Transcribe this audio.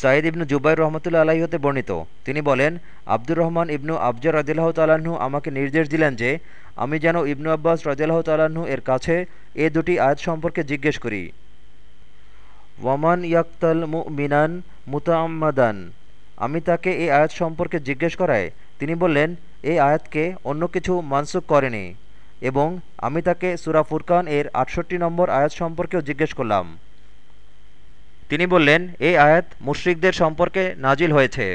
সাঈদ ইবনু জুবাইর রহমতুল্লা আলাহি হতে বর্ণিত। তিনি বলেন, আব্দুর রহমান ইবনু আবজর রদিল্লাহ তাল্লাহ্ন আমাকে নির্দেশ দিলেন যে, আমি যেন ইবনু আব্বাস রদিল্লাহ তাল্লাহ্ন এর কাছে এ দুটি আয়াত সম্পর্কে জিজ্ঞেস করি। ওয়ামান ইয়াক্তাল মিনান মুতাম্মাদান আমি তাকে এই আয়াত সম্পর্কে জিজ্ঞেস করায়, তিনি বললেন, এই আয়াতকে অন্য কিছু মানসুক করেনি এবং আমি তাকে সুরা ফুরকান এর আটষট্টি নম্বর আয়াত সম্পর্কেও জিজ্ঞেস করলাম। তিনি বললেন এই আয়াত মুশ্রিকদের সম্পর্কে নাজিল হয়েছে।